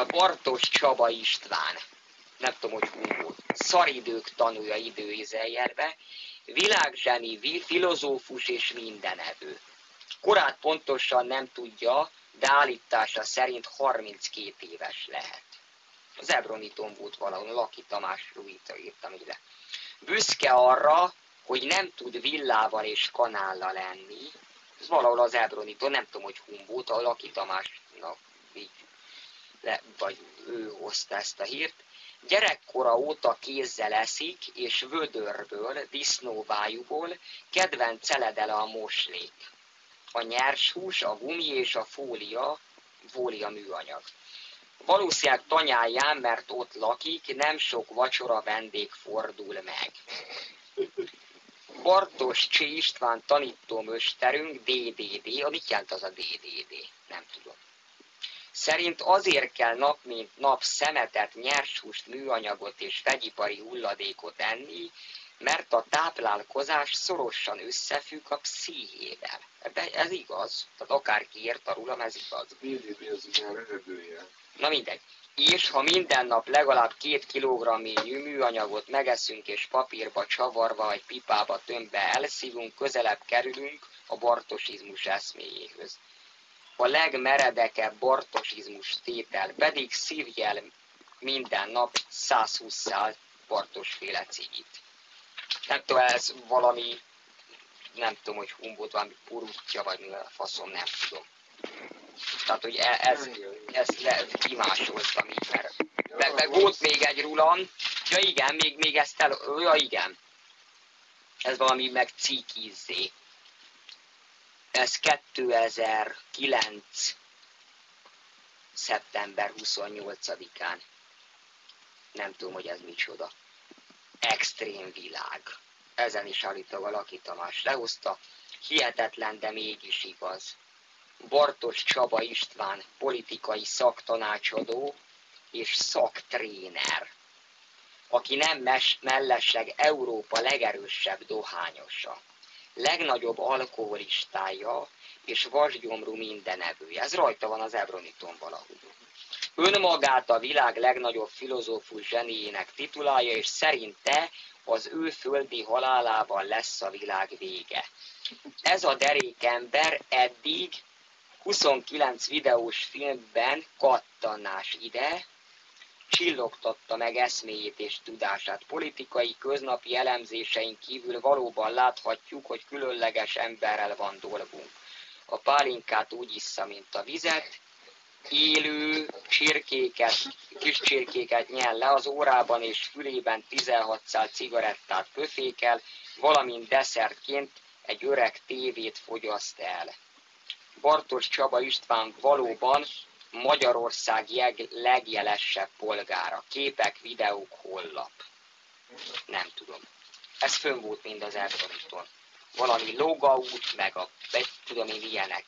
A Bartos Csaba István, nem tudom, hogy hú szaridők tanulja időizeljelbe, világzseni, filozófus és mindenevő. Korát pontosan nem tudja, de állítása szerint 32 éves lehet. Az Ebroniton volt valahol, Laki Tamás Rújta írtam ide. Büszke arra, hogy nem tud villával és kanállal lenni. Ez valahol az Ebroniton, nem tudom, hogy hum volt, a Laki Tamásnak így, le, vagy ő hozta ezt a hírt. Gyerekkora óta kézzel eszik, és vödörből, disznóvájúból kedvenc eledele a moslék. A nyers hús, a gumi és a fólia, fólia műanyag. Valószínűleg tanyáján, mert ott lakik, nem sok vacsora vendég fordul meg. Bartos Csé István tanítómösterünk, DDD, a mit jelent az a DDD? Nem tudom. Szerint azért kell nap mint nap szemetet, nyershúst, műanyagot és vegyipari hulladékot enni, mert a táplálkozás szorosan összefügg a pszichével. De ez igaz, tehát akárki írta rólam, ez igaz. Na mindegy. És ha minden nap legalább két kilogrammi műanyagot megeszünk és papírba csavarva vagy pipába tömbbe elszívunk, közelebb kerülünk a bartosizmus eszméjéhöz a legmeredekebb bartosizmus tétel pedig szívjel minden nap 120 szál bartosféle cigit. Nem tudom, ez valami, nem tudom, hogy humbot, valami purutja, vagy mi a faszom, nem tudom. Tehát, hogy e- ez, ez le, kimásoltam így, mert meg, meg volt még egy rulan, ja igen, még, még ezt el, ja igen. Ez valami meg cikizzé. Ez 2009. szeptember 28-án. Nem tudom, hogy ez micsoda. Extrém világ. Ezen is állítva valaki Tamás lehozta. Hihetetlen, de mégis igaz. Bartos Csaba István, politikai szaktanácsadó és szaktréner, aki nem mellesleg Európa legerősebb dohányosa legnagyobb alkoholistája és vasgyomrú mindenevője. Ez rajta van az Ebroniton valahogy. Önmagát a világ legnagyobb filozófus zseniének titulálja, és szerinte az ő földi halálával lesz a világ vége. Ez a derékember eddig 29 videós filmben kattanás ide, csillogtatta meg eszméjét és tudását. Politikai, köznapi elemzéseink kívül valóban láthatjuk, hogy különleges emberrel van dolgunk. A pálinkát úgy issza, mint a vizet, élő csirkéket, kis csirkéket nyel le az órában és fülében 16 szál cigarettát pöfékel, valamint desszertként egy öreg tévét fogyaszt el. Bartos Csaba István valóban Magyarország jeg, legjelesebb polgára. Képek, videók, hollap. Nem tudom. Ez fönn volt mind az Erboriton. Valami logaút, meg a, tudom én, ilyenek.